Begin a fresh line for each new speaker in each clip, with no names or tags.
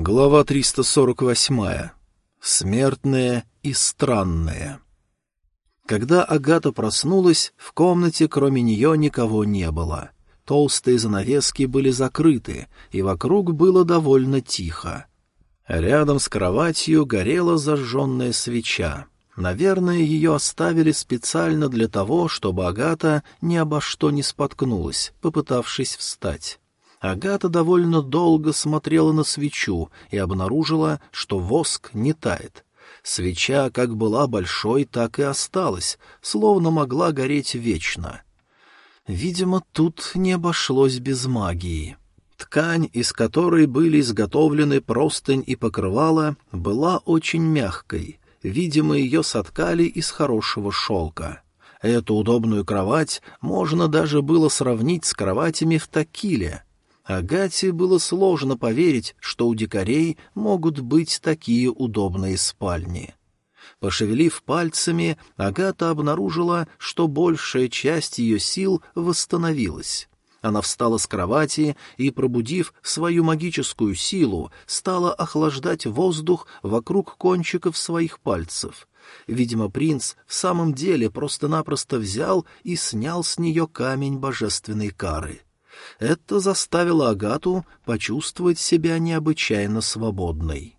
Глава 348. Смертные и странные. Когда Агата проснулась, в комнате кроме нее никого не было. Толстые занавески были закрыты, и вокруг было довольно тихо. Рядом с кроватью горела зажженная свеча. Наверное, ее оставили специально для того, чтобы Агата ни обо что не споткнулась, попытавшись встать. Агата довольно долго смотрела на свечу и обнаружила, что воск не тает. Свеча как была большой, так и осталась, словно могла гореть вечно. Видимо, тут не обошлось без магии. Ткань, из которой были изготовлены простынь и покрывало, была очень мягкой. Видимо, ее соткали из хорошего шелка. Эту удобную кровать можно даже было сравнить с кроватями в Такиле — Агате было сложно поверить, что у дикарей могут быть такие удобные спальни. Пошевелив пальцами, Агата обнаружила, что большая часть ее сил восстановилась. Она встала с кровати и, пробудив свою магическую силу, стала охлаждать воздух вокруг кончиков своих пальцев. Видимо, принц в самом деле просто-напросто взял и снял с нее камень божественной кары — это заставило Агату почувствовать себя необычайно свободной.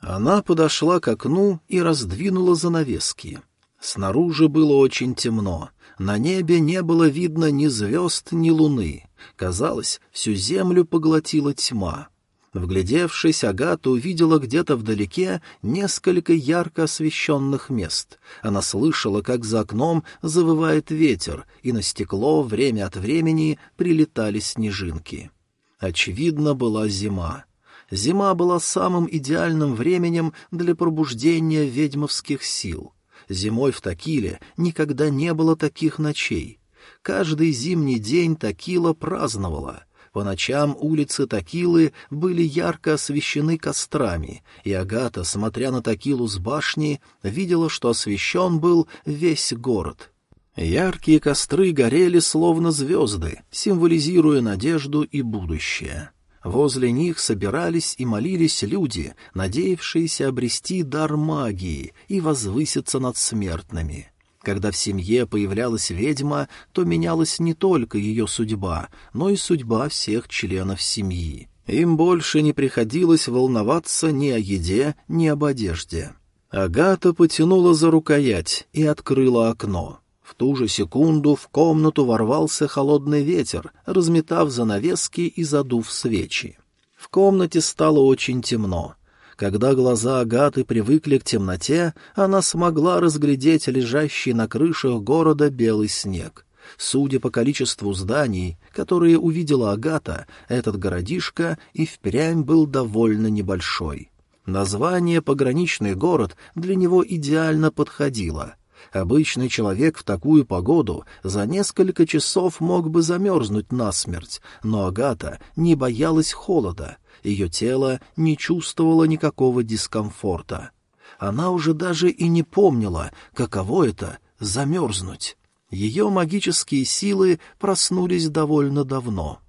Она подошла к окну и раздвинула занавески. Снаружи было очень темно. На небе не было видно ни звезд, ни луны. Казалось, всю землю поглотила тьма. Вглядевшись, Агата увидела где-то вдалеке несколько ярко освещенных мест. Она слышала, как за окном завывает ветер, и на стекло время от времени прилетали снежинки. Очевидно, была зима. Зима была самым идеальным временем для пробуждения ведьмовских сил. Зимой в Такиле никогда не было таких ночей. Каждый зимний день Такила праздновала — по ночам улицы Такилы были ярко освещены кострами, и Агата, смотря на Такилу с башни, видела, что освещен был весь город. Яркие костры горели словно звезды, символизируя надежду и будущее. Возле них собирались и молились люди, надеявшиеся обрести дар магии и возвыситься над смертными. Когда в семье появлялась ведьма, то менялась не только ее судьба, но и судьба всех членов семьи. Им больше не приходилось волноваться ни о еде, ни об одежде. Агата потянула за рукоять и открыла окно. В ту же секунду в комнату ворвался холодный ветер, разметав занавески и задув свечи. В комнате стало очень темно. Когда глаза Агаты привыкли к темноте, она смогла разглядеть лежащий на крышах города белый снег. Судя по количеству зданий, которые увидела Агата, этот городишко и впрямь был довольно небольшой. Название «пограничный город» для него идеально подходило. Обычный человек в такую погоду за несколько часов мог бы замерзнуть насмерть, но Агата не боялась холода — ее тело не чувствовало никакого дискомфорта. Она уже даже и не помнила, каково это — замерзнуть. Ее магические силы проснулись довольно давно.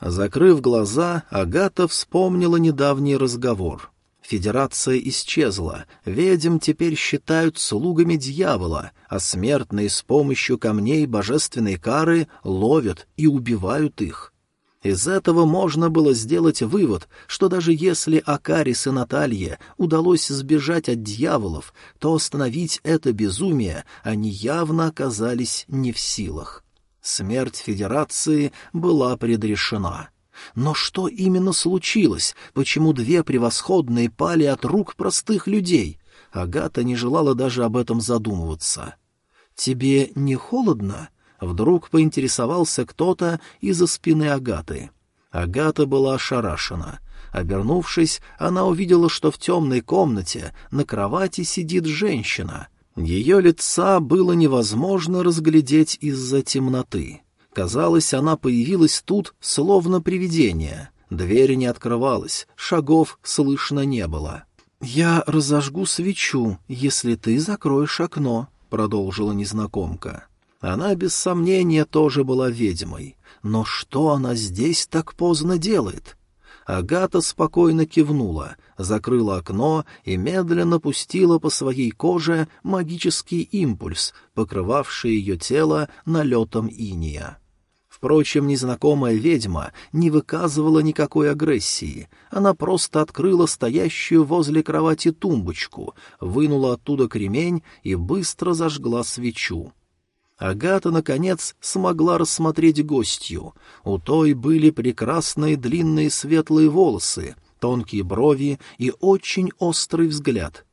Закрыв глаза, Агата вспомнила недавний разговор. Федерация исчезла, ведьм теперь считают слугами дьявола, а смертные с помощью камней божественной кары ловят и убивают их. Из этого можно было сделать вывод, что даже если Акарис и Наталье удалось сбежать от дьяволов, то остановить это безумие они явно оказались не в силах. Смерть Федерации была предрешена. Но что именно случилось? Почему две превосходные пали от рук простых людей? Агата не желала даже об этом задумываться. «Тебе не холодно?» Вдруг поинтересовался кто-то из-за спины Агаты. Агата была ошарашена. Обернувшись, она увидела, что в темной комнате на кровати сидит женщина. Ее лица было невозможно разглядеть из-за темноты. Казалось, она появилась тут словно привидение. Дверь не открывалась, шагов слышно не было. «Я разожгу свечу, если ты закроешь окно», — продолжила незнакомка. Она, без сомнения, тоже была ведьмой. Но что она здесь так поздно делает? Агата спокойно кивнула, закрыла окно и медленно пустила по своей коже магический импульс, покрывавший ее тело налетом иния. Впрочем, незнакомая ведьма не выказывала никакой агрессии. Она просто открыла стоящую возле кровати тумбочку, вынула оттуда кремень и быстро зажгла свечу. Агата, наконец, смогла рассмотреть гостью. У той были прекрасные длинные светлые волосы, тонкие брови и очень острый взгляд.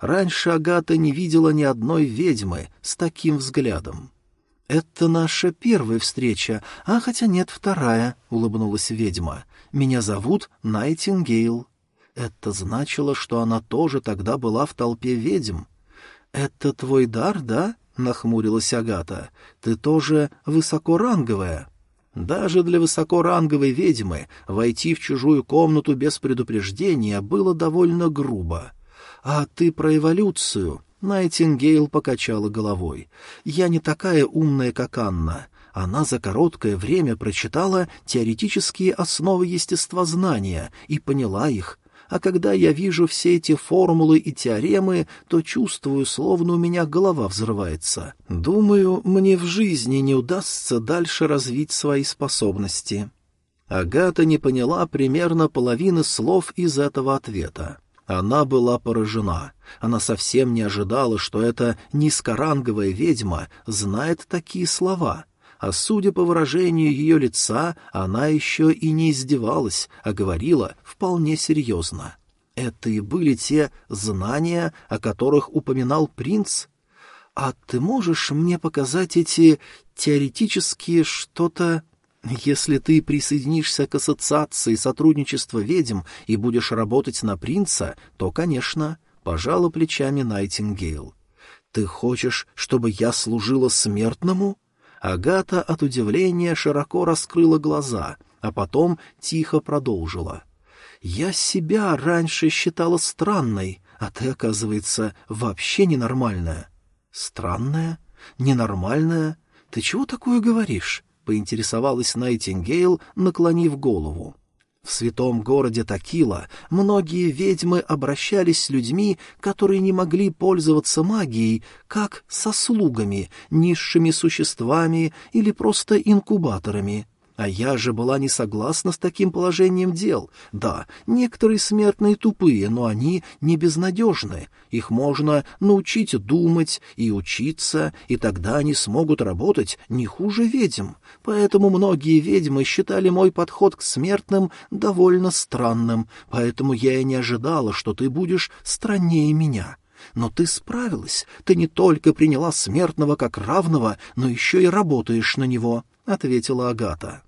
Раньше Агата не видела ни одной ведьмы с таким взглядом. «Это наша первая встреча, а хотя нет, вторая», — улыбнулась ведьма. «Меня зовут Найтингейл». Это значило, что она тоже тогда была в толпе ведьм. «Это твой дар, да?» — нахмурилась Агата. «Ты тоже высокоранговая». Даже для высокоранговой ведьмы войти в чужую комнату без предупреждения было довольно грубо. «А ты про эволюцию?» Найтингейл покачала головой. «Я не такая умная, как Анна. Она за короткое время прочитала теоретические основы естествознания и поняла их. А когда я вижу все эти формулы и теоремы, то чувствую, словно у меня голова взрывается. Думаю, мне в жизни не удастся дальше развить свои способности». Агата не поняла примерно половины слов из этого ответа. Она была поражена. Она совсем не ожидала, что эта низкоранговая ведьма знает такие слова. А судя по выражению ее лица, она еще и не издевалась, а говорила вполне серьезно. Это и были те знания, о которых упоминал принц? А ты можешь мне показать эти теоретические что-то если ты присоединишься к ассоциации сотрудничества ведьм и будешь работать на принца, то, конечно, пожала плечами Найтингейл. Ты хочешь, чтобы я служила смертному? Агата от удивления широко раскрыла глаза, а потом тихо продолжила. Я себя раньше считала странной, а ты, оказывается, вообще ненормальная. Странная? Ненормальная? Ты чего такое говоришь? — поинтересовалась Найтингейл, наклонив голову. В святом городе Такила многие ведьмы обращались с людьми, которые не могли пользоваться магией, как со слугами, низшими существами или просто инкубаторами. А я же была не согласна с таким положением дел. Да, некоторые смертные тупые, но они не безнадежны. Их можно научить думать и учиться, и тогда они смогут работать не хуже ведьм. Поэтому многие ведьмы считали мой подход к смертным довольно странным, поэтому я и не ожидала, что ты будешь страннее меня. Но ты справилась, ты не только приняла смертного как равного, но еще и работаешь на него. — ответила Агата.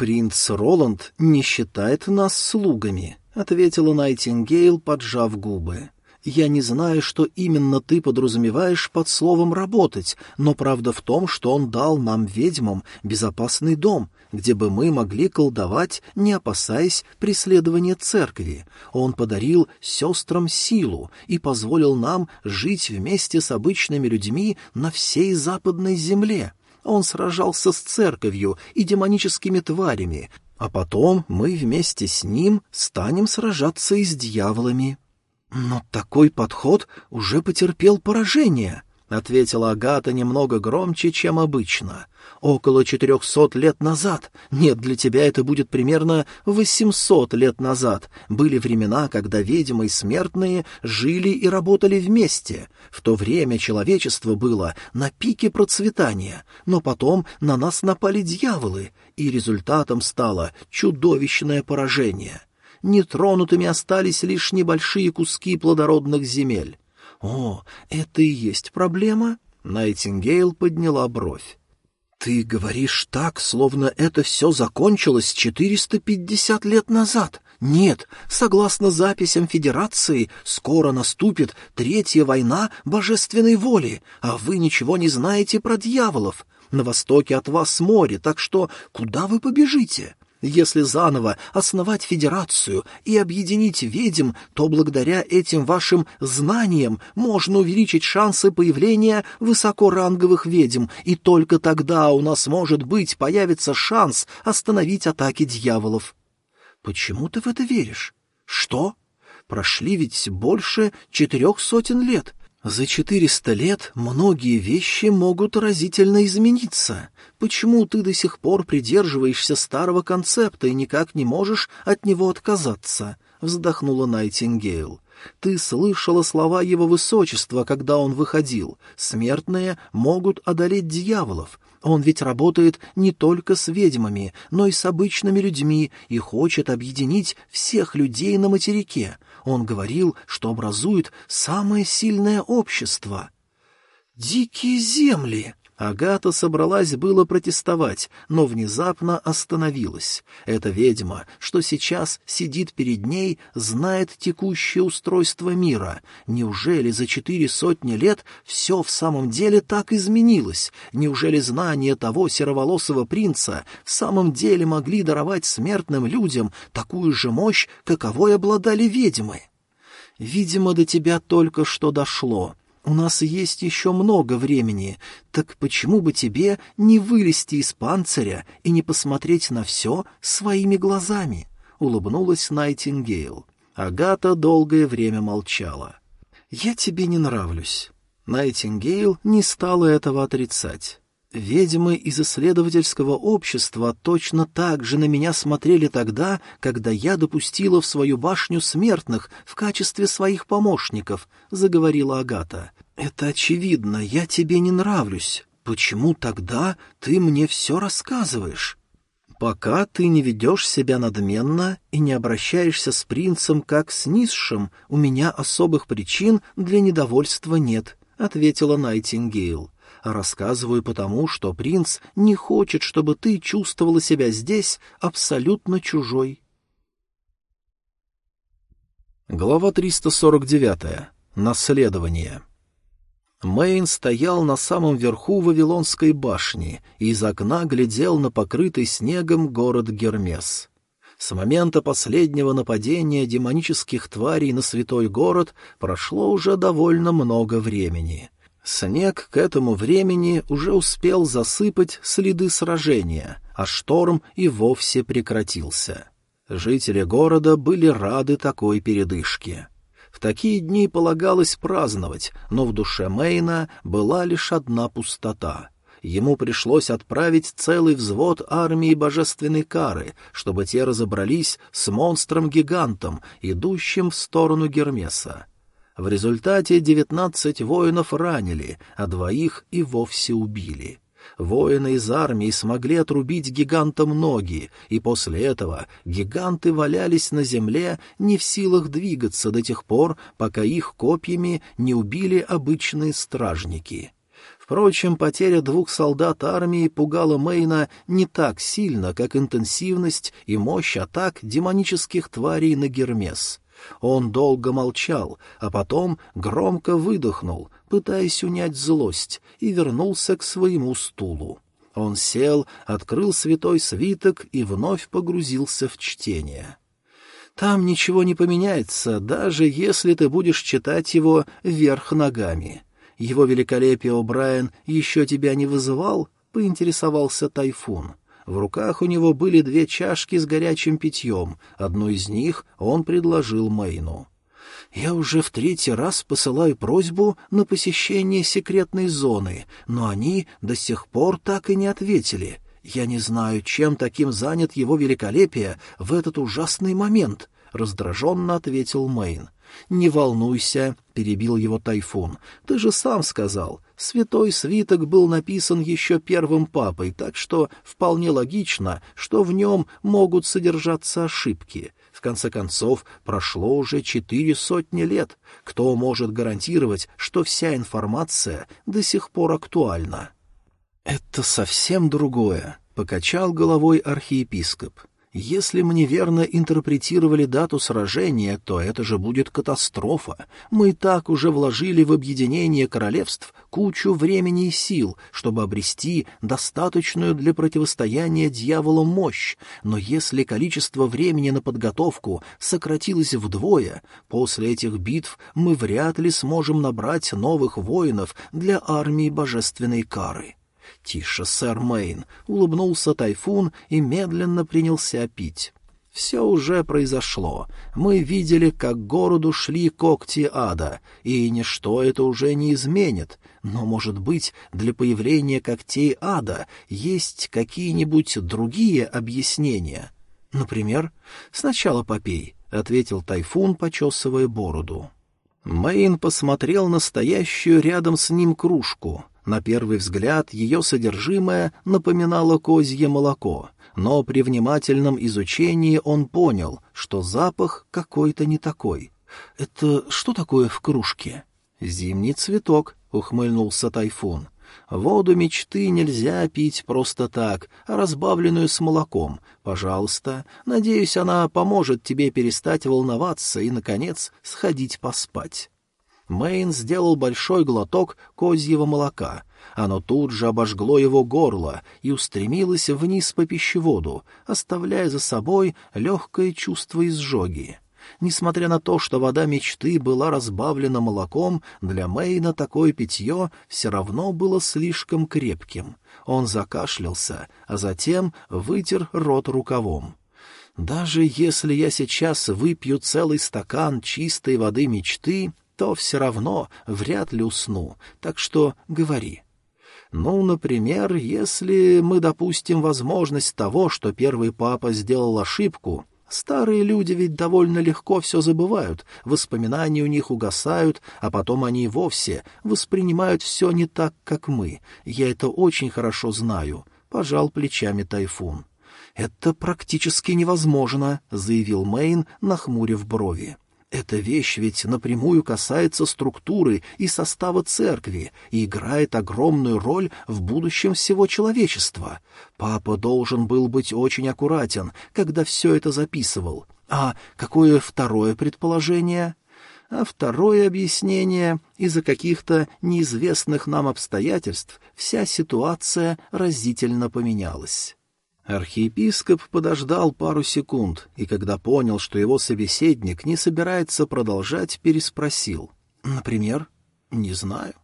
«Принц Роланд не считает нас слугами», — ответила Найтингейл, поджав губы. «Я не знаю, что именно ты подразумеваешь под словом «работать», но правда в том, что он дал нам, ведьмам, безопасный дом, где бы мы могли колдовать, не опасаясь преследования церкви. Он подарил сестрам силу и позволил нам жить вместе с обычными людьми на всей западной земле». Он сражался с церковью и демоническими тварями, а потом мы вместе с ним станем сражаться и с дьяволами. Но такой подход уже потерпел поражение, — ответила Агата немного громче, чем обычно около четырехсот лет назад. Нет, для тебя это будет примерно восемьсот лет назад. Были времена, когда ведьмы и смертные жили и работали вместе. В то время человечество было на пике процветания, но потом на нас напали дьяволы, и результатом стало чудовищное поражение. Нетронутыми остались лишь небольшие куски плодородных земель. «О, это и есть проблема?» Найтингейл подняла бровь. «Ты говоришь так, словно это все закончилось 450 лет назад. Нет, согласно записям Федерации, скоро наступит Третья война божественной воли, а вы ничего не знаете про дьяволов. На востоке от вас море, так что куда вы побежите?» Если заново основать федерацию и объединить ведьм, то благодаря этим вашим знаниям можно увеличить шансы появления высокоранговых ведьм, и только тогда у нас, может быть, появится шанс остановить атаки дьяволов. Почему ты в это веришь? Что? Прошли ведь больше четырех сотен лет. За четыреста лет многие вещи могут разительно измениться. Почему ты до сих пор придерживаешься старого концепта и никак не можешь от него отказаться? Вздохнула Найтингейл. Ты слышала слова его высочества, когда он выходил. Смертные могут одолеть дьяволов. Он ведь работает не только с ведьмами, но и с обычными людьми и хочет объединить всех людей на материке. Он говорил, что образует самое сильное общество. «Дикие земли!» Агата собралась было протестовать, но внезапно остановилась. Эта ведьма, что сейчас сидит перед ней, знает текущее устройство мира. Неужели за четыре сотни лет все в самом деле так изменилось? Неужели знания того сероволосого принца в самом деле могли даровать смертным людям такую же мощь, каковой обладали ведьмы? Видимо, до тебя только что дошло. У нас есть еще много времени, так почему бы тебе не вылезти из панциря и не посмотреть на все своими глазами?» — улыбнулась Найтингейл. Агата долгое время молчала. «Я тебе не нравлюсь». Найтингейл не стала этого отрицать. Ведьмы из исследовательского общества точно так же на меня смотрели тогда, когда я допустила в свою башню смертных в качестве своих помощников, — заговорила Агата. — Это очевидно, я тебе не нравлюсь. Почему тогда ты мне все рассказываешь? Пока ты не ведешь себя надменно и не обращаешься с принцем как с низшим, у меня особых причин для недовольства нет, — ответила Найтингейл рассказываю потому, что принц не хочет, чтобы ты чувствовала себя здесь абсолютно чужой. Глава 349. Наследование. Мэйн стоял на самом верху Вавилонской башни и из окна глядел на покрытый снегом город Гермес. С момента последнего нападения демонических тварей на святой город прошло уже довольно много времени — Снег к этому времени уже успел засыпать следы сражения, а шторм и вовсе прекратился. Жители города были рады такой передышке. В такие дни полагалось праздновать, но в душе Мейна была лишь одна пустота. Ему пришлось отправить целый взвод армии божественной кары, чтобы те разобрались с монстром-гигантом, идущим в сторону Гермеса. В результате девятнадцать воинов ранили, а двоих и вовсе убили. Воины из армии смогли отрубить гигантам ноги, и после этого гиганты валялись на земле, не в силах двигаться до тех пор, пока их копьями не убили обычные стражники. Впрочем, потеря двух солдат армии пугала Мейна не так сильно, как интенсивность и мощь атак демонических тварей на Гермес. Он долго молчал, а потом громко выдохнул, пытаясь унять злость, и вернулся к своему стулу. Он сел, открыл святой свиток и вновь погрузился в чтение. Там ничего не поменяется, даже если ты будешь читать его вверх ногами. Его великолепие О'Брайен еще тебя не вызывал? — поинтересовался Тайфун. В руках у него были две чашки с горячим питьем, одну из них он предложил Мэйну. «Я уже в третий раз посылаю просьбу на посещение секретной зоны, но они до сих пор так и не ответили. Я не знаю, чем таким занят его великолепие в этот ужасный момент», — раздраженно ответил Мэйн. «Не волнуйся», — перебил его Тайфун. «Ты же сам сказал, святой свиток был написан еще первым папой, так что вполне логично, что в нем могут содержаться ошибки. В конце концов, прошло уже четыре сотни лет. Кто может гарантировать, что вся информация до сих пор актуальна?» «Это совсем другое», — покачал головой архиепископ. Если мы неверно интерпретировали дату сражения, то это же будет катастрофа. Мы и так уже вложили в объединение королевств кучу времени и сил, чтобы обрести достаточную для противостояния дьяволу мощь. Но если количество времени на подготовку сократилось вдвое, после этих битв мы вряд ли сможем набрать новых воинов для армии божественной кары. «Тише, сэр Мэйн!» — улыбнулся Тайфун и медленно принялся пить. Все уже произошло. Мы видели, как городу шли когти ада, и ничто это уже не изменит. Но, может быть, для появления когтей ада есть какие-нибудь другие объяснения? Например, сначала попей, — ответил Тайфун, почесывая бороду. Мэйн посмотрел на стоящую рядом с ним кружку. На первый взгляд ее содержимое напоминало козье молоко, но при внимательном изучении он понял, что запах какой-то не такой. «Это что такое в кружке?» «Зимний цветок», — ухмыльнулся Тайфун. «Воду мечты нельзя пить просто так, а разбавленную с молоком. Пожалуйста, надеюсь, она поможет тебе перестать волноваться и, наконец, сходить поспать». Мэйн сделал большой глоток козьего молока. Оно тут же обожгло его горло и устремилось вниз по пищеводу, оставляя за собой легкое чувство изжоги. Несмотря на то, что вода мечты была разбавлена молоком, для Мэйна такое питье все равно было слишком крепким. Он закашлялся, а затем вытер рот рукавом. «Даже если я сейчас выпью целый стакан чистой воды мечты, то все равно вряд ли усну, так что говори. Ну, например, если мы допустим возможность того, что первый папа сделал ошибку, старые люди ведь довольно легко все забывают, воспоминания у них угасают, а потом они вовсе воспринимают все не так, как мы. Я это очень хорошо знаю, — пожал плечами Тайфун. — Это практически невозможно, — заявил Мэйн, нахмурив брови. Эта вещь ведь напрямую касается структуры и состава церкви и играет огромную роль в будущем всего человечества. Папа должен был быть очень аккуратен, когда все это записывал. А какое второе предположение? А второе объяснение — из-за каких-то неизвестных нам обстоятельств вся ситуация разительно поменялась. Архиепископ подождал пару секунд, и когда понял, что его собеседник не собирается продолжать, переспросил. «Например?» «Не знаю».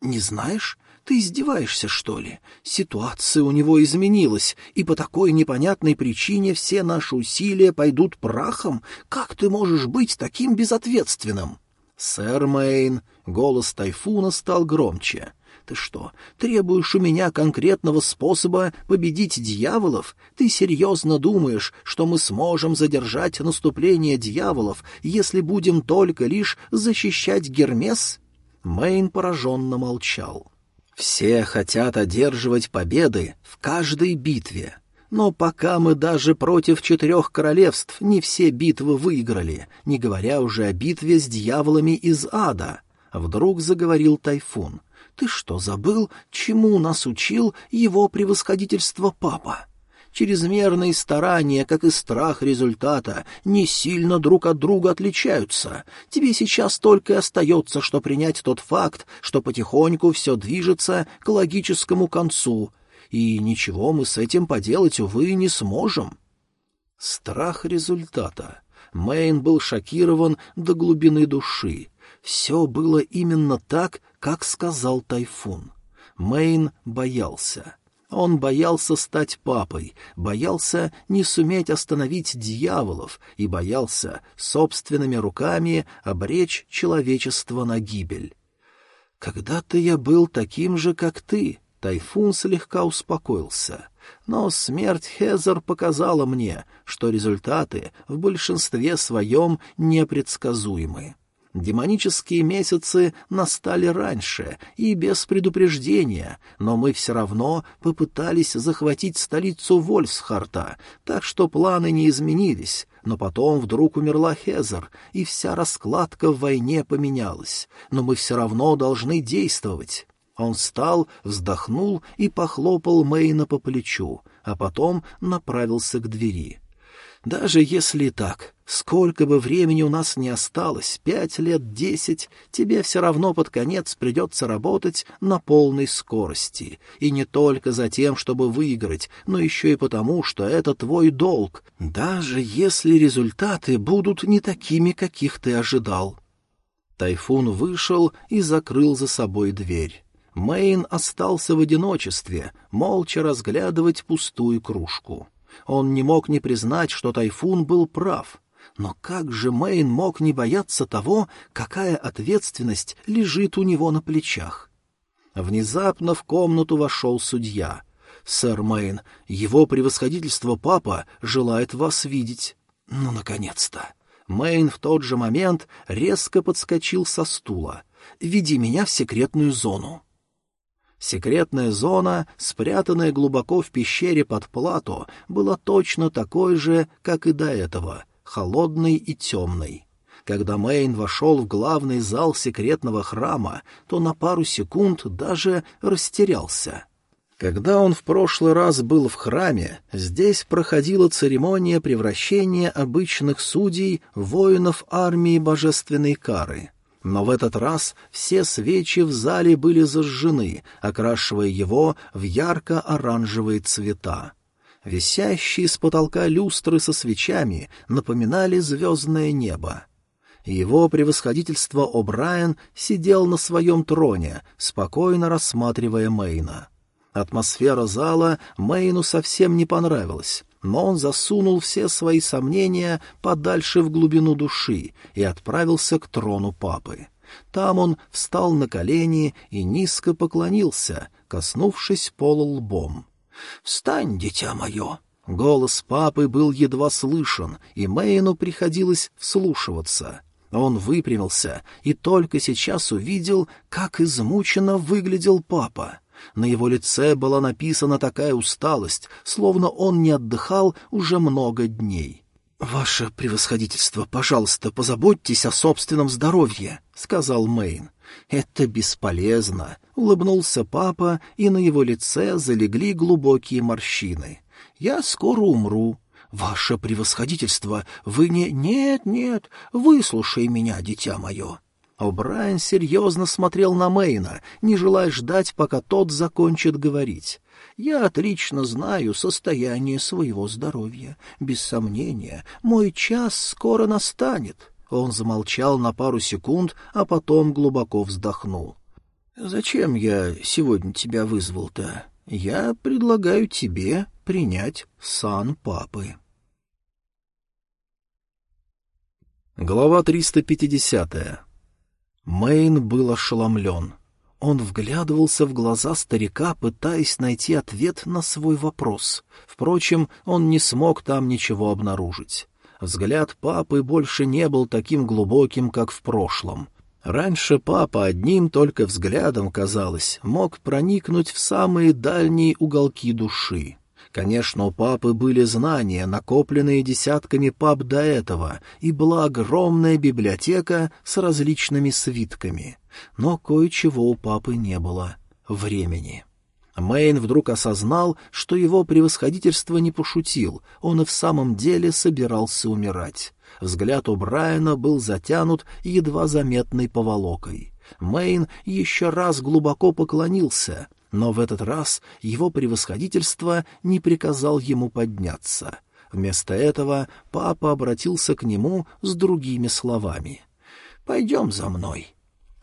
«Не знаешь? Ты издеваешься, что ли? Ситуация у него изменилась, и по такой непонятной причине все наши усилия пойдут прахом? Как ты можешь быть таким безответственным?» «Сэр Мэйн», — голос Тайфуна стал громче, — ты что, требуешь у меня конкретного способа победить дьяволов? Ты серьезно думаешь, что мы сможем задержать наступление дьяволов, если будем только лишь защищать Гермес?» Мэйн пораженно молчал. «Все хотят одерживать победы в каждой битве. Но пока мы даже против четырех королевств не все битвы выиграли, не говоря уже о битве с дьяволами из ада», — вдруг заговорил Тайфун — ты что, забыл, чему нас учил его превосходительство папа? Чрезмерные старания, как и страх результата, не сильно друг от друга отличаются. Тебе сейчас только и остается, что принять тот факт, что потихоньку все движется к логическому концу, и ничего мы с этим поделать, увы, не сможем. Страх результата. Мэйн был шокирован до глубины души. Все было именно так, как сказал Тайфун. Мэйн боялся. Он боялся стать папой, боялся не суметь остановить дьяволов и боялся собственными руками обречь человечество на гибель. «Когда-то я был таким же, как ты», — Тайфун слегка успокоился. «Но смерть Хезер показала мне, что результаты в большинстве своем непредсказуемы». Демонические месяцы настали раньше и без предупреждения, но мы все равно попытались захватить столицу Вольфсхарта, так что планы не изменились. Но потом вдруг умерла Хезер, и вся раскладка в войне поменялась. Но мы все равно должны действовать. Он встал, вздохнул и похлопал Мейна по плечу, а потом направился к двери. Даже если так, сколько бы времени у нас не осталось, пять лет, десять, тебе все равно под конец придется работать на полной скорости. И не только за тем, чтобы выиграть, но еще и потому, что это твой долг, даже если результаты будут не такими, каких ты ожидал. Тайфун вышел и закрыл за собой дверь. Мэйн остался в одиночестве, молча разглядывать пустую кружку. Он не мог не признать, что Тайфун был прав. Но как же Мэйн мог не бояться того, какая ответственность лежит у него на плечах? Внезапно в комнату вошел судья. «Сэр Мэйн, его превосходительство папа желает вас видеть». «Ну, наконец-то!» Мэйн в тот же момент резко подскочил со стула. «Веди меня в секретную зону». Секретная зона, спрятанная глубоко в пещере под плато, была точно такой же, как и до этого, холодной и темной. Когда Мэйн вошел в главный зал секретного храма, то на пару секунд даже растерялся. Когда он в прошлый раз был в храме, здесь проходила церемония превращения обычных судей в воинов армии божественной кары — но в этот раз все свечи в зале были зажжены, окрашивая его в ярко-оранжевые цвета. Висящие с потолка люстры со свечами напоминали звездное небо. Его превосходительство О'Брайен сидел на своем троне, спокойно рассматривая Мейна. Атмосфера зала Мейну совсем не понравилась но он засунул все свои сомнения подальше в глубину души и отправился к трону папы. Там он встал на колени и низко поклонился, коснувшись пола лбом. «Встань, дитя мое!» Голос папы был едва слышен, и Мэйну приходилось вслушиваться. Он выпрямился и только сейчас увидел, как измученно выглядел папа. На его лице была написана такая усталость, словно он не отдыхал уже много дней. «Ваше превосходительство, пожалуйста, позаботьтесь о собственном здоровье», — сказал Мэйн. «Это бесполезно», — улыбнулся папа, и на его лице залегли глубокие морщины. «Я скоро умру». «Ваше превосходительство, вы не...» «Нет, нет, выслушай меня, дитя мое. О'Брайен серьезно смотрел на Мэйна, не желая ждать, пока тот закончит говорить. «Я отлично знаю состояние своего здоровья. Без сомнения, мой час скоро настанет». Он замолчал на пару секунд, а потом глубоко вздохнул. «Зачем я сегодня тебя вызвал-то? Я предлагаю тебе принять сан папы». Глава триста пятидесятая Мэйн был ошеломлен. Он вглядывался в глаза старика, пытаясь найти ответ на свой вопрос. Впрочем, он не смог там ничего обнаружить. Взгляд папы больше не был таким глубоким, как в прошлом. Раньше папа одним только взглядом, казалось, мог проникнуть в самые дальние уголки души. Конечно, у папы были знания, накопленные десятками пап до этого, и была огромная библиотека с различными свитками. Но кое-чего у папы не было — времени. Мэйн вдруг осознал, что его превосходительство не пошутил, он и в самом деле собирался умирать. Взгляд у Брайана был затянут едва заметной поволокой. Мэйн еще раз глубоко поклонился, но в этот раз его превосходительство не приказал ему подняться. Вместо этого папа обратился к нему с другими словами. «Пойдем за мной».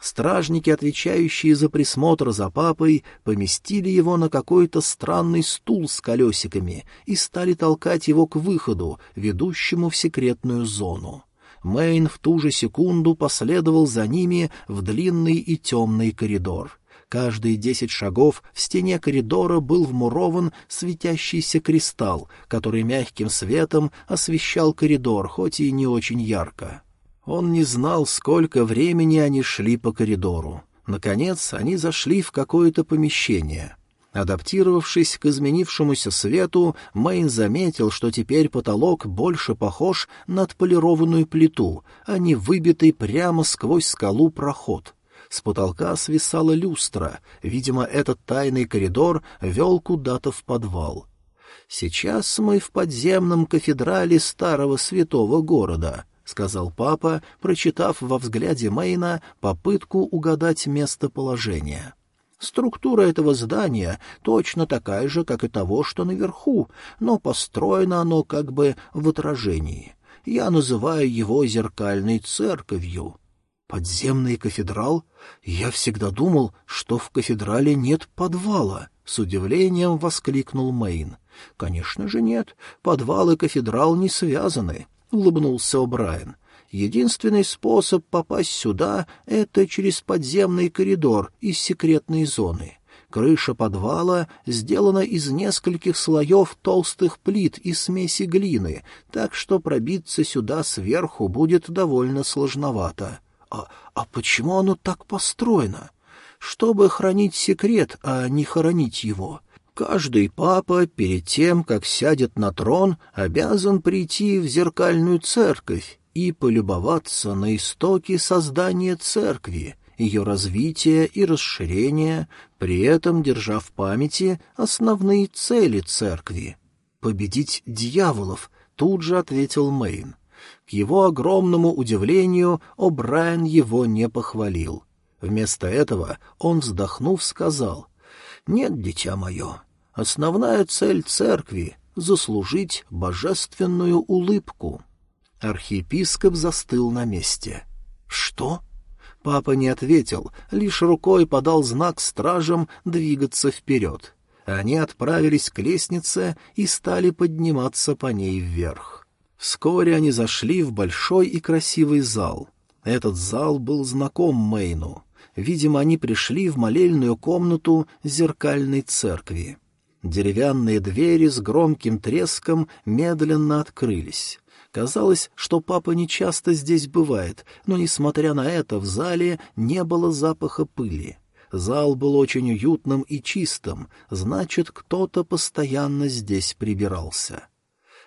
Стражники, отвечающие за присмотр за папой, поместили его на какой-то странный стул с колесиками и стали толкать его к выходу, ведущему в секретную зону. Мэйн в ту же секунду последовал за ними в длинный и темный коридор. Каждые десять шагов в стене коридора был вмурован светящийся кристалл, который мягким светом освещал коридор, хоть и не очень ярко. Он не знал, сколько времени они шли по коридору. Наконец, они зашли в какое-то помещение. Адаптировавшись к изменившемуся свету, Мэйн заметил, что теперь потолок больше похож на отполированную плиту, а не выбитый прямо сквозь скалу проход — с потолка свисала люстра. Видимо, этот тайный коридор вел куда-то в подвал. «Сейчас мы в подземном кафедрале старого святого города», — сказал папа, прочитав во взгляде Мэйна попытку угадать местоположение. Структура этого здания точно такая же, как и того, что наверху, но построено оно как бы в отражении. Я называю его зеркальной церковью. Подземный кафедрал? Я всегда думал, что в кафедрале нет подвала. — с удивлением воскликнул Мэйн. «Конечно же нет. Подвал и кафедрал не связаны», — улыбнулся О'Брайен. «Единственный способ попасть сюда — это через подземный коридор из секретной зоны. Крыша подвала сделана из нескольких слоев толстых плит и смеси глины, так что пробиться сюда сверху будет довольно сложновато. А, а почему оно так построено? Чтобы хранить секрет, а не хоронить его. Каждый папа перед тем, как сядет на трон, обязан прийти в зеркальную церковь и полюбоваться на истоки создания церкви, ее развития и расширения, при этом держа в памяти основные цели церкви. «Победить дьяволов», — тут же ответил Мэйн. Его огромному удивлению О'Брайен его не похвалил. Вместо этого он, вздохнув, сказал, «Нет, дитя мое, основная цель церкви — заслужить божественную улыбку». Архиепископ застыл на месте. «Что?» Папа не ответил, лишь рукой подал знак стражам двигаться вперед. Они отправились к лестнице и стали подниматься по ней вверх. Вскоре они зашли в большой и красивый зал. Этот зал был знаком Мэйну. Видимо, они пришли в молельную комнату зеркальной церкви. Деревянные двери с громким треском медленно открылись. Казалось, что папа нечасто здесь бывает, но, несмотря на это, в зале не было запаха пыли. Зал был очень уютным и чистым, значит, кто-то постоянно здесь прибирался.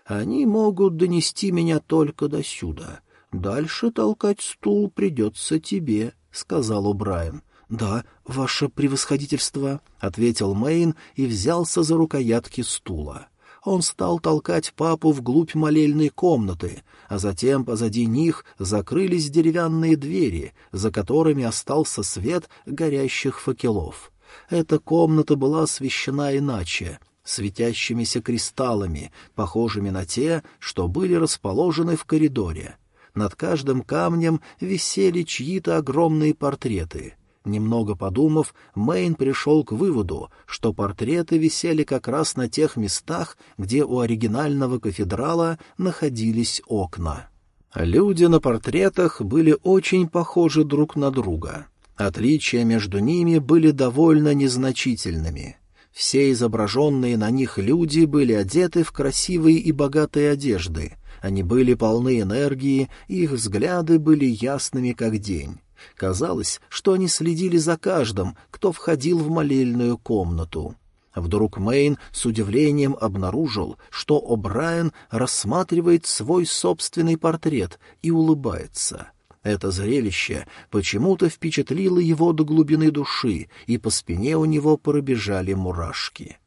Они могут донести меня только до сюда. Дальше толкать стул придется тебе, — сказал Убрайан. «Да, ваше превосходительство», — ответил Мэйн и взялся за рукоятки стула он стал толкать папу вглубь молельной комнаты, а затем позади них закрылись деревянные двери, за которыми остался свет горящих факелов. Эта комната была освещена иначе, светящимися кристаллами, похожими на те, что были расположены в коридоре. Над каждым камнем висели чьи-то огромные портреты — Немного подумав, Мэйн пришел к выводу, что портреты висели как раз на тех местах, где у оригинального кафедрала находились окна. Люди на портретах были очень похожи друг на друга. Отличия между ними были довольно незначительными. Все изображенные на них люди были одеты в красивые и богатые одежды. Они были полны энергии, их взгляды были ясными как день. Казалось, что они следили за каждым, кто входил в молельную комнату. Вдруг Мэйн с удивлением обнаружил, что О'Брайен рассматривает свой собственный портрет и улыбается. Это зрелище почему-то впечатлило его до глубины души, и по спине у него пробежали мурашки.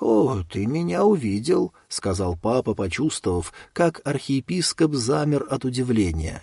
«О, ты меня увидел», — сказал папа, почувствовав, как архиепископ замер от удивления.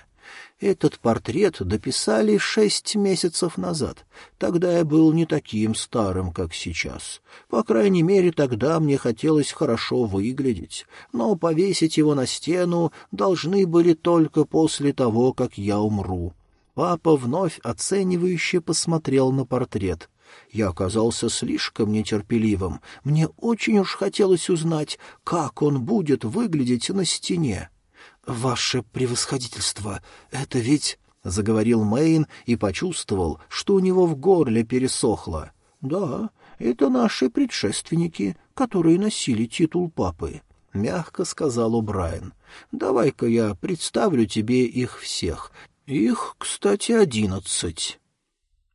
Этот портрет дописали шесть месяцев назад. Тогда я был не таким старым, как сейчас. По крайней мере, тогда мне хотелось хорошо выглядеть, но повесить его на стену должны были только после того, как я умру. Папа вновь оценивающе посмотрел на портрет. Я оказался слишком нетерпеливым. Мне очень уж хотелось узнать, как он будет выглядеть на стене. «Ваше превосходительство, это ведь...» — заговорил Мэйн и почувствовал, что у него в горле пересохло. «Да, это наши предшественники, которые носили титул папы», — мягко сказал Убрайен. «Давай-ка я представлю тебе их всех. Их, кстати, одиннадцать».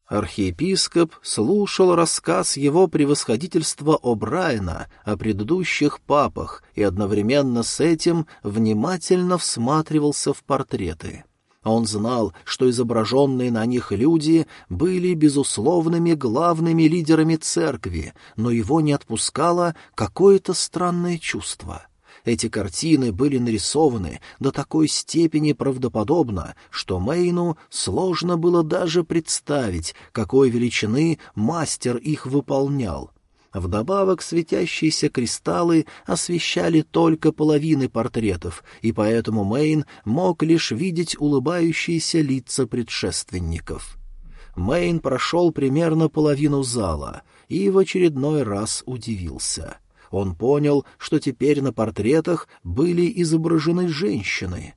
Архиепископ слушал рассказ его превосходительства О'Брайена о предыдущих папах и одновременно с этим внимательно всматривался в портреты. Он знал, что изображенные на них люди были безусловными главными лидерами церкви, но его не отпускало какое-то странное чувство — эти картины были нарисованы до такой степени правдоподобно, что Мейну сложно было даже представить, какой величины мастер их выполнял. Вдобавок светящиеся кристаллы освещали только половины портретов, и поэтому Мейн мог лишь видеть улыбающиеся лица предшественников. Мэйн прошел примерно половину зала и в очередной раз удивился. Он понял, что теперь на портретах были изображены женщины.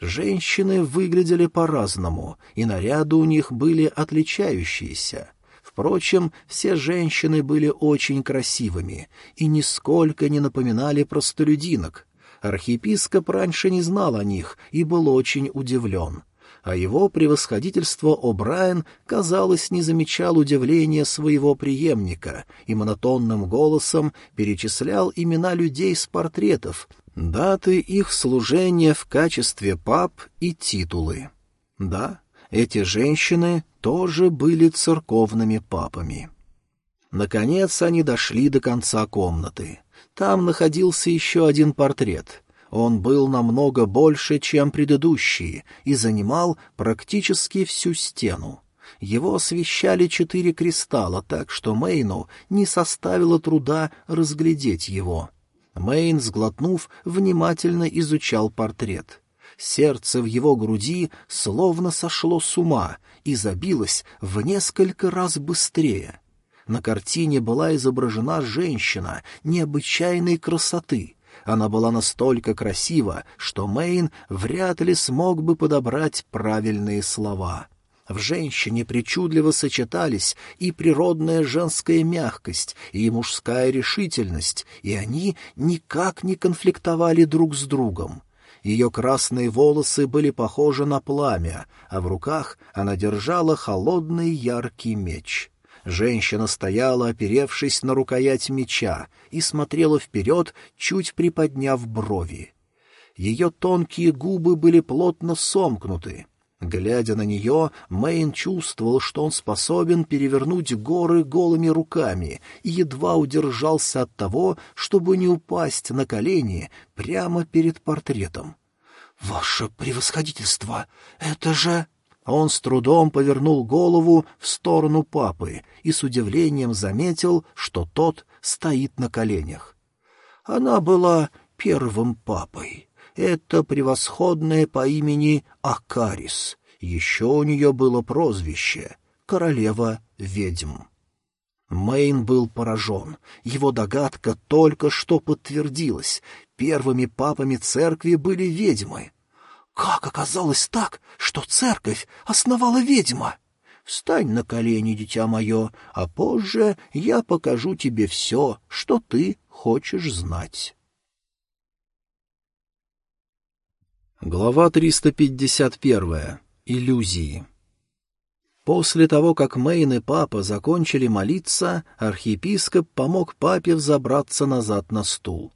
Женщины выглядели по-разному, и наряды у них были отличающиеся. Впрочем, все женщины были очень красивыми и нисколько не напоминали простолюдинок. Архиепископ раньше не знал о них и был очень удивлен а его превосходительство О'Брайен, казалось, не замечал удивления своего преемника и монотонным голосом перечислял имена людей с портретов, даты их служения в качестве пап и титулы. Да, эти женщины тоже были церковными папами. Наконец они дошли до конца комнаты. Там находился еще один портрет. Он был намного больше, чем предыдущие, и занимал практически всю стену. Его освещали четыре кристалла, так что Мейну не составило труда разглядеть его. Мейн, сглотнув, внимательно изучал портрет. Сердце в его груди словно сошло с ума и забилось в несколько раз быстрее. На картине была изображена женщина необычайной красоты — она была настолько красива, что Мэйн вряд ли смог бы подобрать правильные слова. В женщине причудливо сочетались и природная женская мягкость, и мужская решительность, и они никак не конфликтовали друг с другом. Ее красные волосы были похожи на пламя, а в руках она держала холодный яркий меч. Женщина стояла, оперевшись на рукоять меча, и смотрела вперед, чуть приподняв брови. Ее тонкие губы были плотно сомкнуты. Глядя на нее, Мэйн чувствовал, что он способен перевернуть горы голыми руками и едва удержался от того, чтобы не упасть на колени прямо перед портретом. «Ваше превосходительство! Это же...» Он с трудом повернул голову в сторону папы и с удивлением заметил, что тот стоит на коленях. Она была первым папой. Это превосходное по имени Акарис. Еще у нее было прозвище — королева ведьм. Мэйн был поражен. Его догадка только что подтвердилась. Первыми папами церкви были ведьмы. Как оказалось так, что церковь основала ведьма? Встань на колени, дитя мое, а позже я покажу тебе все, что ты хочешь знать. Глава 351. Иллюзии. После того, как Мэйн и папа закончили молиться, архиепископ помог папе взобраться назад на стул.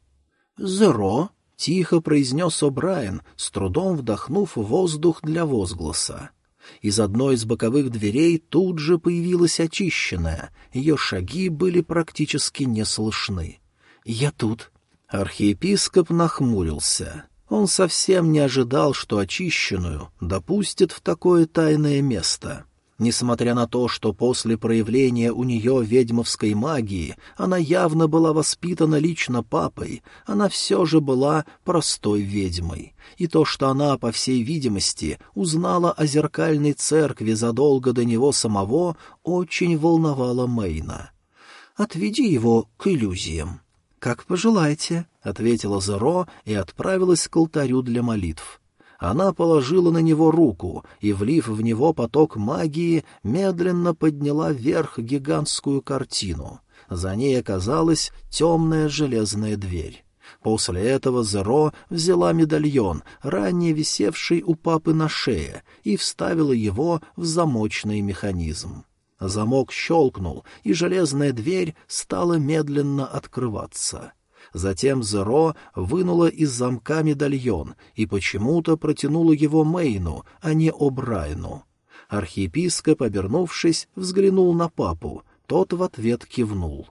«Зеро, — тихо произнес О'Брайен, с трудом вдохнув воздух для возгласа. Из одной из боковых дверей тут же появилась очищенная, ее шаги были практически не слышны. «Я тут». Архиепископ нахмурился. Он совсем не ожидал, что очищенную допустят в такое тайное место. Несмотря на то, что после проявления у нее ведьмовской магии она явно была воспитана лично папой, она все же была простой ведьмой. И то, что она, по всей видимости, узнала о зеркальной церкви задолго до него самого, очень волновало Мейна. «Отведи его к иллюзиям». «Как пожелаете», — ответила Зеро и отправилась к алтарю для молитв. Она положила на него руку и, влив в него поток магии, медленно подняла вверх гигантскую картину. За ней оказалась темная железная дверь. После этого Зеро взяла медальон, ранее висевший у папы на шее, и вставила его в замочный механизм. Замок щелкнул, и железная дверь стала медленно открываться. Затем Зеро вынула из замка медальон и почему-то протянула его Мейну, а не О'Брайну. Архиепископ, обернувшись, взглянул на папу. Тот в ответ кивнул.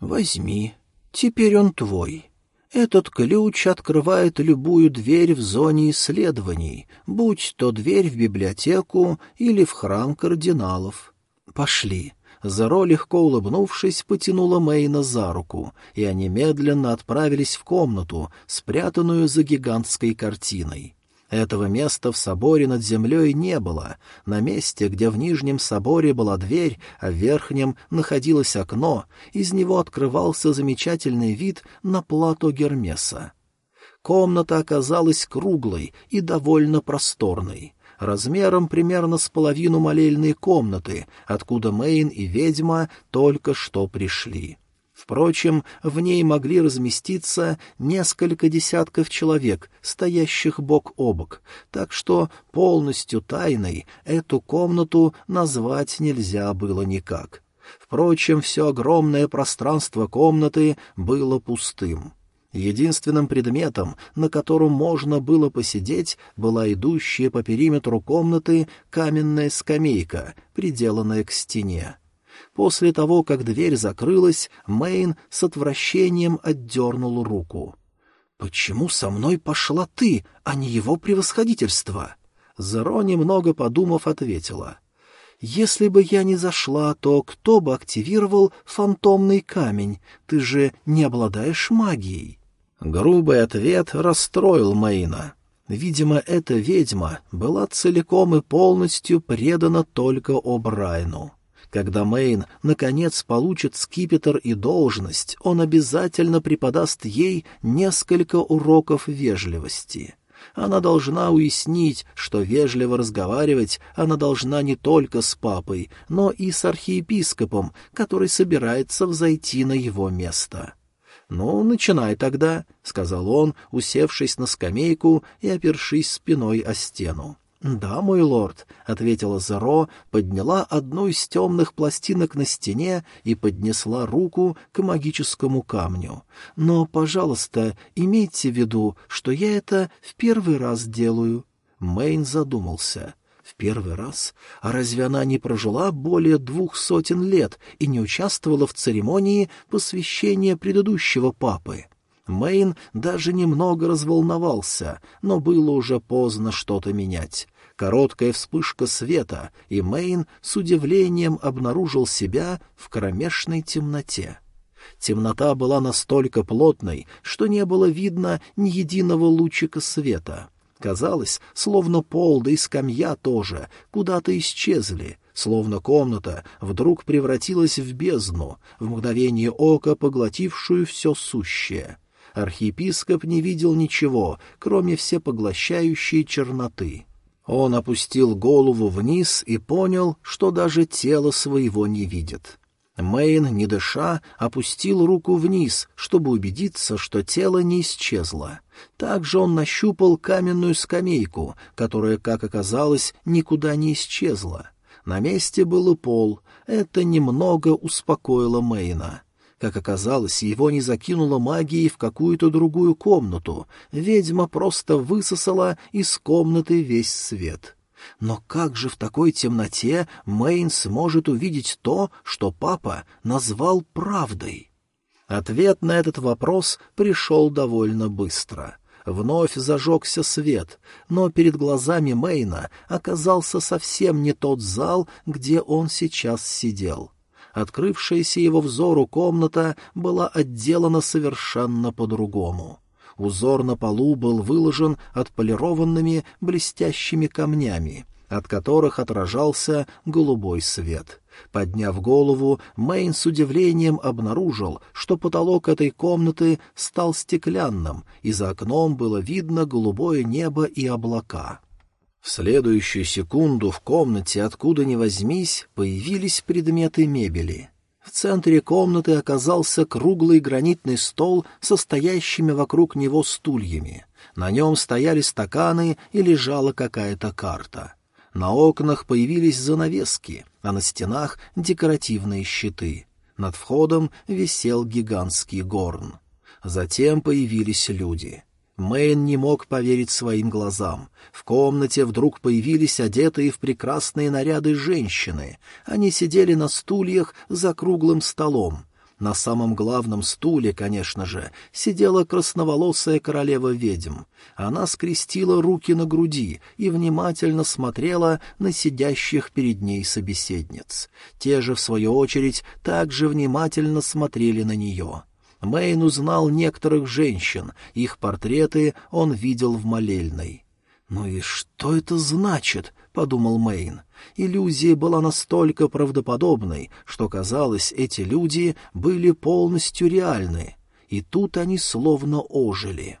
«Возьми. Теперь он твой. Этот ключ открывает любую дверь в зоне исследований, будь то дверь в библиотеку или в храм кардиналов. Пошли». Заро, легко улыбнувшись, потянула Мейна за руку, и они медленно отправились в комнату, спрятанную за гигантской картиной. Этого места в соборе над землей не было. На месте, где в нижнем соборе была дверь, а в верхнем находилось окно, из него открывался замечательный вид на плато Гермеса. Комната оказалась круглой и довольно просторной размером примерно с половину молельной комнаты, откуда Мэйн и ведьма только что пришли. Впрочем, в ней могли разместиться несколько десятков человек, стоящих бок о бок, так что полностью тайной эту комнату назвать нельзя было никак. Впрочем, все огромное пространство комнаты было пустым. Единственным предметом, на котором можно было посидеть, была идущая по периметру комнаты каменная скамейка, приделанная к стене. После того, как дверь закрылась, Мэйн с отвращением отдернул руку. «Почему со мной пошла ты, а не его превосходительство?» Зеро, немного подумав, ответила. «Если бы я не зашла, то кто бы активировал фантомный камень? Ты же не обладаешь магией». Грубый ответ расстроил Мэйна. Видимо, эта ведьма была целиком и полностью предана только О'Брайну. Когда Мэйн наконец получит скипетр и должность, он обязательно преподаст ей несколько уроков вежливости. Она должна уяснить, что вежливо разговаривать она должна не только с папой, но и с архиепископом, который собирается взойти на его место. «Ну, начинай тогда», — сказал он, усевшись на скамейку и опершись спиной о стену. «Да, мой лорд», — ответила Зеро, подняла одну из темных пластинок на стене и поднесла руку к магическому камню. «Но, пожалуйста, имейте в виду, что я это в первый раз делаю». Мэйн задумался. «В первый раз? А разве она не прожила более двух сотен лет и не участвовала в церемонии посвящения предыдущего папы?» Мэйн даже немного разволновался, но было уже поздно что-то менять. Короткая вспышка света, и Мэйн с удивлением обнаружил себя в кромешной темноте. Темнота была настолько плотной, что не было видно ни единого лучика света. Казалось, словно пол, да и скамья тоже, куда-то исчезли, словно комната вдруг превратилась в бездну, в мгновение ока поглотившую все сущее. Архиепископ не видел ничего, кроме всепоглощающей черноты. Он опустил голову вниз и понял, что даже тело своего не видит. Мэйн, не дыша, опустил руку вниз, чтобы убедиться, что тело не исчезло. Также он нащупал каменную скамейку, которая, как оказалось, никуда не исчезла. На месте был и пол. Это немного успокоило Мэйна. Как оказалось, его не закинуло магией в какую-то другую комнату. Ведьма просто высосала из комнаты весь свет. Но как же в такой темноте Мэйн сможет увидеть то, что папа назвал правдой? Ответ на этот вопрос пришел довольно быстро. Вновь зажегся свет, но перед глазами Мэйна оказался совсем не тот зал, где он сейчас сидел. Открывшаяся его взору комната была отделана совершенно по-другому. Узор на полу был выложен отполированными блестящими камнями, от которых отражался голубой свет. Подняв голову, Мэйн с удивлением обнаружил, что потолок этой комнаты стал стеклянным, и за окном было видно голубое небо и облака. В следующую секунду в комнате, откуда ни возьмись, появились предметы мебели. В центре комнаты оказался круглый гранитный стол со стоящими вокруг него стульями. На нем стояли стаканы и лежала какая-то карта. На окнах появились занавески, а на стенах — декоративные щиты. Над входом висел гигантский горн. Затем появились люди — Мэйн не мог поверить своим глазам. В комнате вдруг появились одетые в прекрасные наряды женщины. Они сидели на стульях за круглым столом. На самом главном стуле, конечно же, сидела красноволосая королева-ведьм. Она скрестила руки на груди и внимательно смотрела на сидящих перед ней собеседниц. Те же, в свою очередь, также внимательно смотрели на нее. Мэйн узнал некоторых женщин, их портреты он видел в молельной. «Ну и что это значит?» — подумал Мэйн. Иллюзия была настолько правдоподобной, что, казалось, эти люди были полностью реальны. И тут они словно ожили.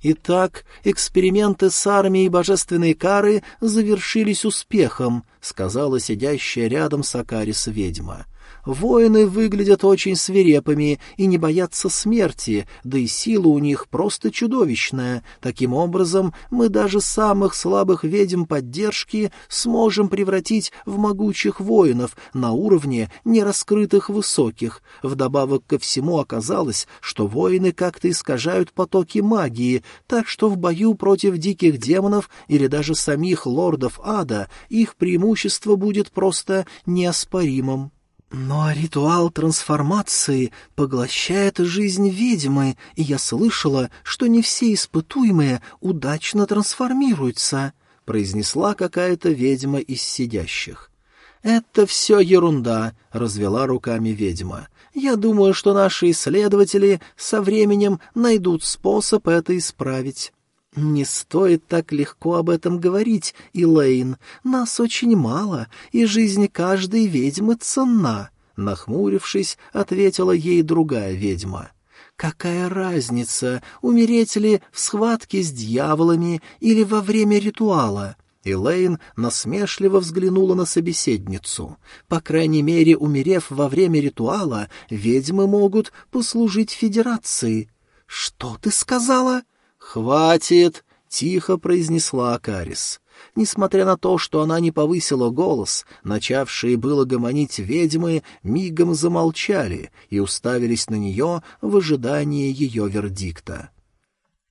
«Итак, эксперименты с армией божественной кары завершились успехом», — сказала сидящая рядом с Акарис ведьма. Воины выглядят очень свирепыми и не боятся смерти, да и сила у них просто чудовищная. Таким образом, мы даже самых слабых ведьм поддержки сможем превратить в могучих воинов на уровне нераскрытых высоких. Вдобавок ко всему оказалось, что воины как-то искажают потоки магии, так что в бою против диких демонов или даже самих лордов ада их преимущество будет просто неоспоримым. Но ритуал трансформации поглощает жизнь ведьмы, и я слышала, что не все испытуемые удачно трансформируются, — произнесла какая-то ведьма из сидящих. «Это все ерунда», — развела руками ведьма. «Я думаю, что наши исследователи со временем найдут способ это исправить». «Не стоит так легко об этом говорить, Илэйн. Нас очень мало, и жизнь каждой ведьмы ценна», — нахмурившись, ответила ей другая ведьма. «Какая разница, умереть ли в схватке с дьяволами или во время ритуала?» Элейн насмешливо взглянула на собеседницу. По крайней мере, умерев во время ритуала, ведьмы могут послужить Федерации. «Что ты сказала?» «Хватит!» — тихо произнесла Акарис. Несмотря на то, что она не повысила голос, начавшие было гомонить ведьмы мигом замолчали и уставились на нее в ожидании ее вердикта.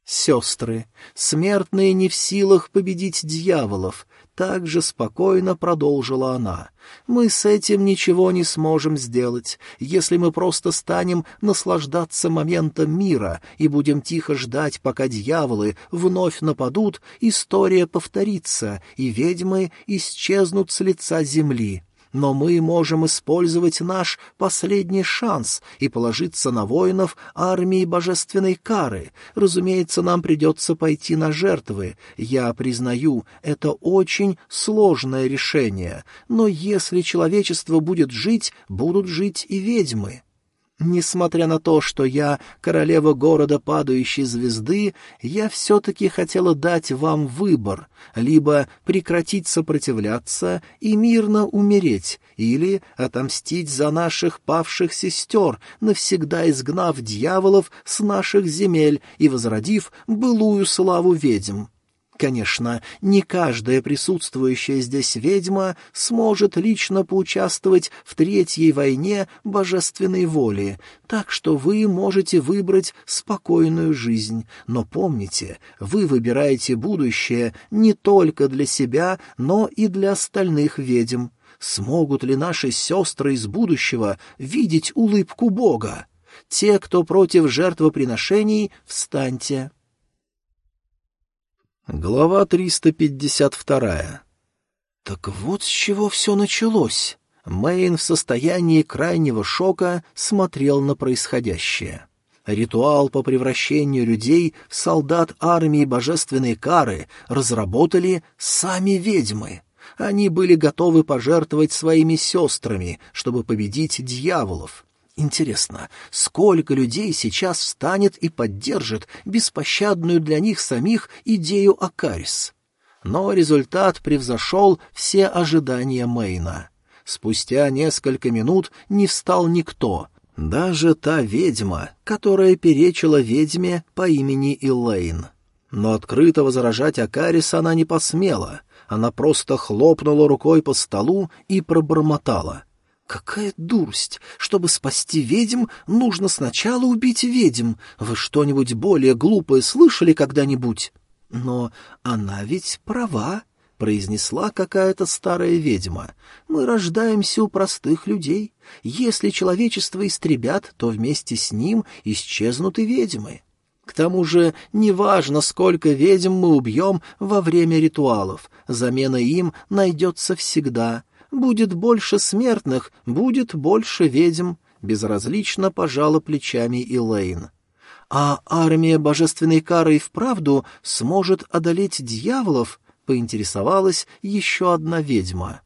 «Сестры, смертные не в силах победить дьяволов, так же спокойно продолжила она. «Мы с этим ничего не сможем сделать. Если мы просто станем наслаждаться моментом мира и будем тихо ждать, пока дьяволы вновь нападут, история повторится, и ведьмы исчезнут с лица земли но мы можем использовать наш последний шанс и положиться на воинов армии божественной кары. Разумеется, нам придется пойти на жертвы. Я признаю, это очень сложное решение, но если человечество будет жить, будут жить и ведьмы. Несмотря на то, что я королева города падающей звезды, я все-таки хотела дать вам выбор — либо прекратить сопротивляться и мирно умереть, или отомстить за наших павших сестер, навсегда изгнав дьяволов с наших земель и возродив былую славу ведьм. Конечно, не каждая присутствующая здесь ведьма сможет лично поучаствовать в Третьей войне божественной воли, так что вы можете выбрать спокойную жизнь, но помните, вы выбираете будущее не только для себя, но и для остальных ведьм. Смогут ли наши сестры из будущего видеть улыбку Бога? Те, кто против жертвоприношений, встаньте. Глава 352. Так вот с чего все началось. Мэйн в состоянии крайнего шока смотрел на происходящее. Ритуал по превращению людей в солдат армии божественной кары разработали сами ведьмы. Они были готовы пожертвовать своими сестрами, чтобы победить дьяволов. Интересно, сколько людей сейчас встанет и поддержит беспощадную для них самих идею Акарис? Но результат превзошел все ожидания Мейна. Спустя несколько минут не встал никто, даже та ведьма, которая перечила ведьме по имени Илэйн. Но открыто возражать Акарис она не посмела. Она просто хлопнула рукой по столу и пробормотала. «Какая дурость! Чтобы спасти ведьм, нужно сначала убить ведьм. Вы что-нибудь более глупое слышали когда-нибудь?» «Но она ведь права», — произнесла какая-то старая ведьма. «Мы рождаемся у простых людей. Если человечество истребят, то вместе с ним исчезнут и ведьмы. К тому же неважно, сколько ведьм мы убьем во время ритуалов, замена им найдется всегда». Будет больше смертных, будет больше ведьм, безразлично пожала плечами Элейн. А армия божественной кары и вправду сможет одолеть дьяволов? Поинтересовалась еще одна ведьма.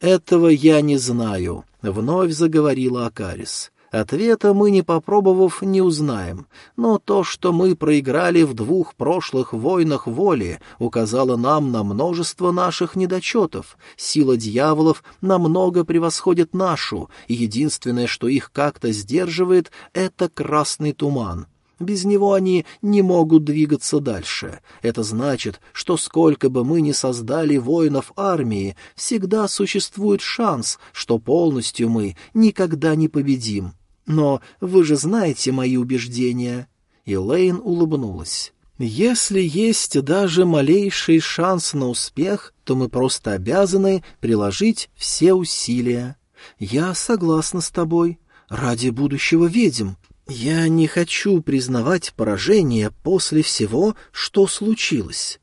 Этого я не знаю, вновь заговорила Акарис. Ответа мы, не попробовав, не узнаем, но то, что мы проиграли в двух прошлых войнах воли, указало нам на множество наших недочетов. Сила дьяволов намного превосходит нашу, и единственное, что их как-то сдерживает, — это красный туман. Без него они не могут двигаться дальше. Это значит, что сколько бы мы ни создали воинов армии, всегда существует шанс, что полностью мы никогда не победим. Но вы же знаете мои убеждения. И Лейн улыбнулась. Если есть даже малейший шанс на успех, то мы просто обязаны приложить все усилия. Я согласна с тобой. Ради будущего ведьм, «Я не хочу признавать поражение после всего, что случилось».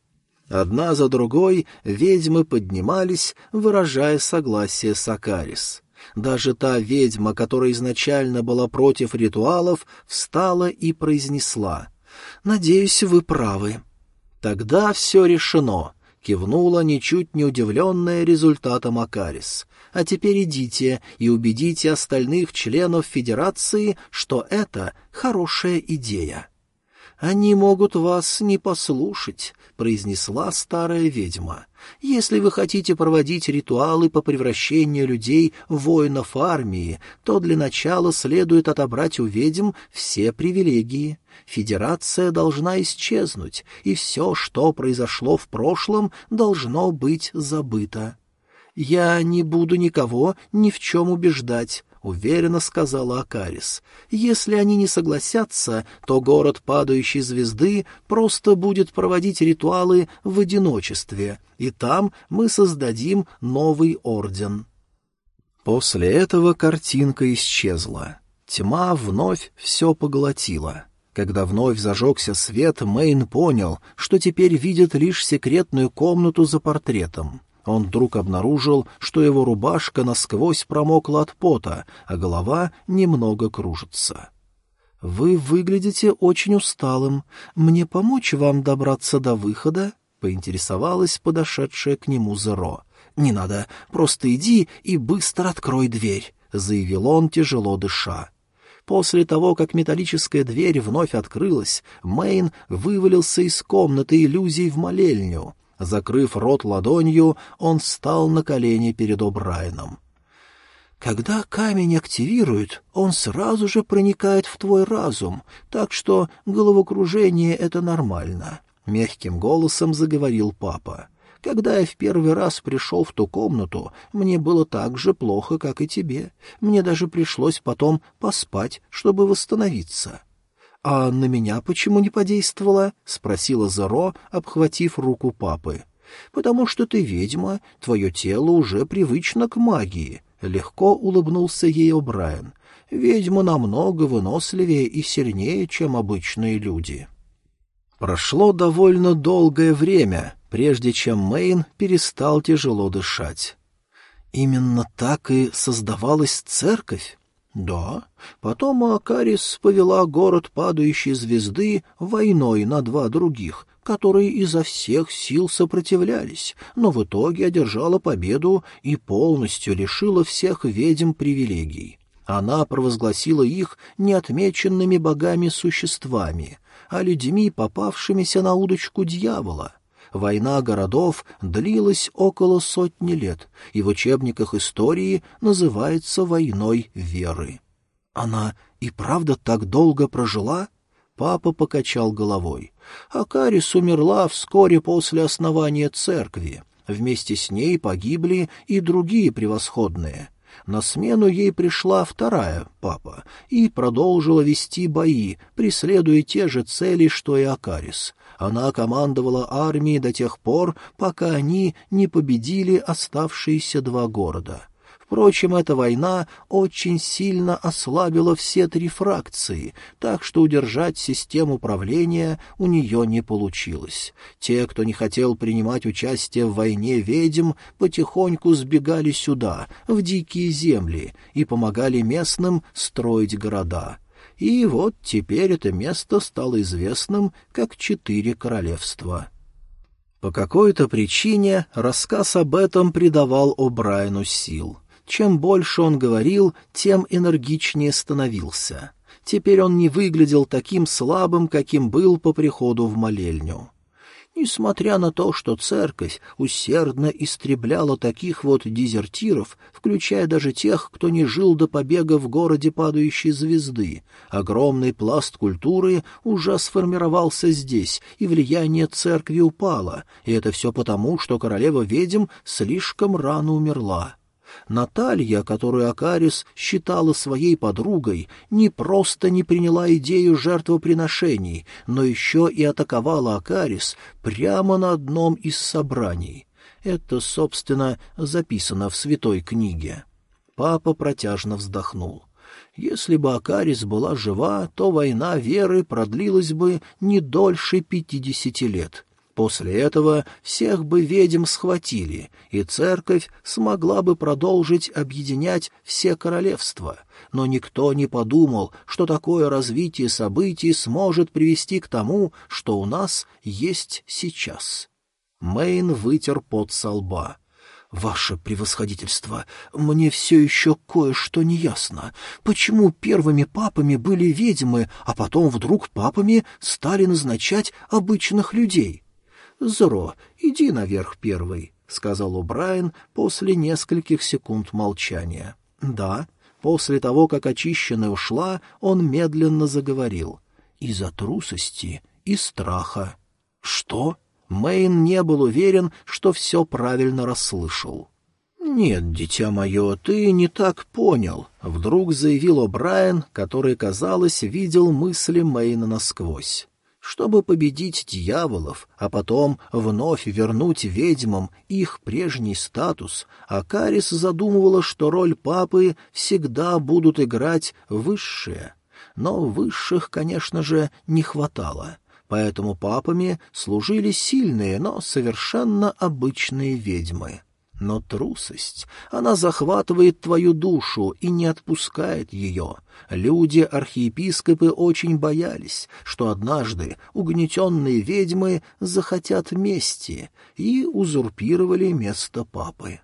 Одна за другой ведьмы поднимались, выражая согласие с Акарис. Даже та ведьма, которая изначально была против ритуалов, встала и произнесла. «Надеюсь, вы правы». «Тогда все решено», — кивнула ничуть не удивленная результатом Акарис а теперь идите и убедите остальных членов Федерации, что это хорошая идея». «Они могут вас не послушать», — произнесла старая ведьма. «Если вы хотите проводить ритуалы по превращению людей в воинов армии, то для начала следует отобрать у ведьм все привилегии. Федерация должна исчезнуть, и все, что произошло в прошлом, должно быть забыто. «Я не буду никого ни в чем убеждать», — уверенно сказала Акарис. «Если они не согласятся, то город падающей звезды просто будет проводить ритуалы в одиночестве, и там мы создадим новый орден». После этого картинка исчезла. Тьма вновь все поглотила. Когда вновь зажегся свет, Мэйн понял, что теперь видит лишь секретную комнату за портретом. Он вдруг обнаружил, что его рубашка насквозь промокла от пота, а голова немного кружится. «Вы выглядите очень усталым. Мне помочь вам добраться до выхода?» — поинтересовалась подошедшая к нему Зеро. «Не надо, просто иди и быстро открой дверь», — заявил он, тяжело дыша. После того, как металлическая дверь вновь открылась, Мэйн вывалился из комнаты иллюзий в молельню. Закрыв рот ладонью, он встал на колени перед О'Брайеном. Когда камень активирует, он сразу же проникает в твой разум, так что головокружение — это нормально», — мягким голосом заговорил папа. «Когда я в первый раз пришел в ту комнату, мне было так же плохо, как и тебе. Мне даже пришлось потом поспать, чтобы восстановиться». «А на меня почему не подействовало?» — спросила Зеро, обхватив руку папы. «Потому что ты ведьма, твое тело уже привычно к магии», — легко улыбнулся ей О'Брайен. «Ведьма намного выносливее и сильнее, чем обычные люди». Прошло довольно долгое время, прежде чем Мэйн перестал тяжело дышать. «Именно так и создавалась церковь?» Да, потом Акарис повела город падающей звезды войной на два других, которые изо всех сил сопротивлялись, но в итоге одержала победу и полностью лишила всех ведьм привилегий. Она провозгласила их неотмеченными богами существами, а людьми, попавшимися на удочку дьявола — Война городов длилась около сотни лет, и в учебниках истории называется войной веры. Она и правда так долго прожила? Папа покачал головой. Акарис умерла вскоре после основания церкви. Вместе с ней погибли и другие превосходные. На смену ей пришла вторая, папа, и продолжила вести бои, преследуя те же цели, что и Акарис. Она командовала армией до тех пор, пока они не победили оставшиеся два города. Впрочем, эта война очень сильно ослабила все три фракции, так что удержать систему управления у нее не получилось. Те, кто не хотел принимать участие в войне ведьм, потихоньку сбегали сюда, в дикие земли, и помогали местным строить города. И вот теперь это место стало известным как Четыре Королевства. По какой-то причине рассказ об этом придавал О'Брайену сил. Чем больше он говорил, тем энергичнее становился. Теперь он не выглядел таким слабым, каким был по приходу в молельню. Несмотря на то, что церковь усердно истребляла таких вот дезертиров, включая даже тех, кто не жил до побега в городе падающей звезды, огромный пласт культуры уже сформировался здесь, и влияние церкви упало, и это все потому, что королева-ведьм слишком рано умерла. Наталья, которую Акарис считала своей подругой, не просто не приняла идею жертвоприношений, но еще и атаковала Акарис прямо на одном из собраний. Это, собственно, записано в святой книге. Папа протяжно вздохнул. Если бы Акарис была жива, то война веры продлилась бы не дольше пятидесяти лет — После этого всех бы ведьм схватили, и церковь смогла бы продолжить объединять все королевства, но никто не подумал, что такое развитие событий сможет привести к тому, что у нас есть сейчас. Мэйн вытер пот со лба. «Ваше превосходительство, мне все еще кое-что неясно. Почему первыми папами были ведьмы, а потом вдруг папами стали назначать обычных людей?» «Зро, иди наверх первый», — сказал О'Брайен после нескольких секунд молчания. «Да». После того, как очищенная ушла, он медленно заговорил. «Из-за трусости и страха». «Что?» Мэйн не был уверен, что все правильно расслышал. «Нет, дитя мое, ты не так понял», — вдруг заявил О'Брайен, который, казалось, видел мысли Мэйна насквозь. Чтобы победить дьяволов, а потом вновь вернуть ведьмам их прежний статус, Акарис задумывала, что роль папы всегда будут играть высшие. Но высших, конечно же, не хватало, поэтому папами служили сильные, но совершенно обычные ведьмы. Но трусость, она захватывает твою душу и не отпускает ее. Люди-архиепископы очень боялись, что однажды угнетенные ведьмы захотят мести и узурпировали место папы.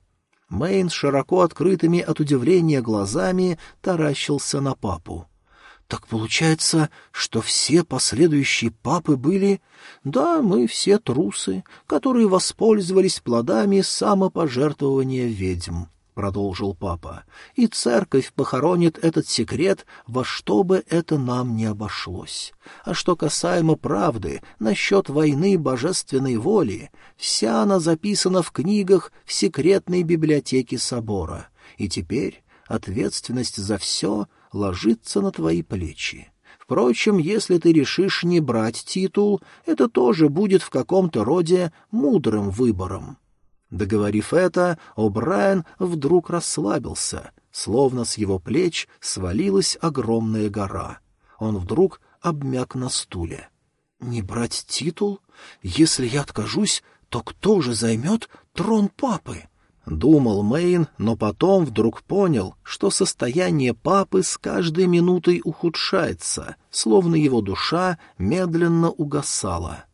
Мэйн широко открытыми от удивления глазами таращился на папу. Так получается, что все последующие папы были... Да, мы все трусы, которые воспользовались плодами самопожертвования ведьм, — продолжил папа. И церковь похоронит этот секрет, во что бы это нам не обошлось. А что касаемо правды насчет войны божественной воли, вся она записана в книгах в секретной библиотеке собора. И теперь ответственность за все ложится на твои плечи. Впрочем, если ты решишь не брать титул, это тоже будет в каком-то роде мудрым выбором. Договорив это, О'Брайен вдруг расслабился, словно с его плеч свалилась огромная гора. Он вдруг обмяк на стуле. «Не брать титул? Если я откажусь, то кто же займет трон папы?» Думал Мэйн, но потом вдруг понял, что состояние папы с каждой минутой ухудшается, словно его душа медленно угасала.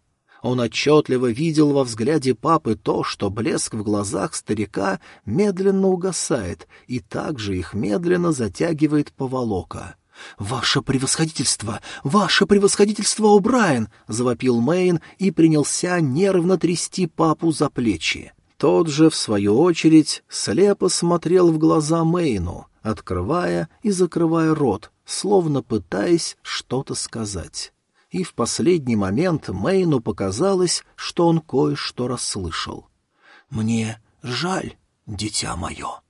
Он отчетливо видел во взгляде папы то, что блеск в глазах старика медленно угасает, и также их медленно затягивает поволока. «Ваше превосходительство! Ваше превосходительство, О'Брайен!» — завопил Мэйн и принялся нервно трясти папу за плечи. Тот же, в свою очередь, слепо смотрел в глаза Мэйну, открывая и закрывая рот, словно пытаясь что-то сказать. И в последний момент Мэйну показалось, что он кое-что расслышал. «Мне жаль, дитя мое».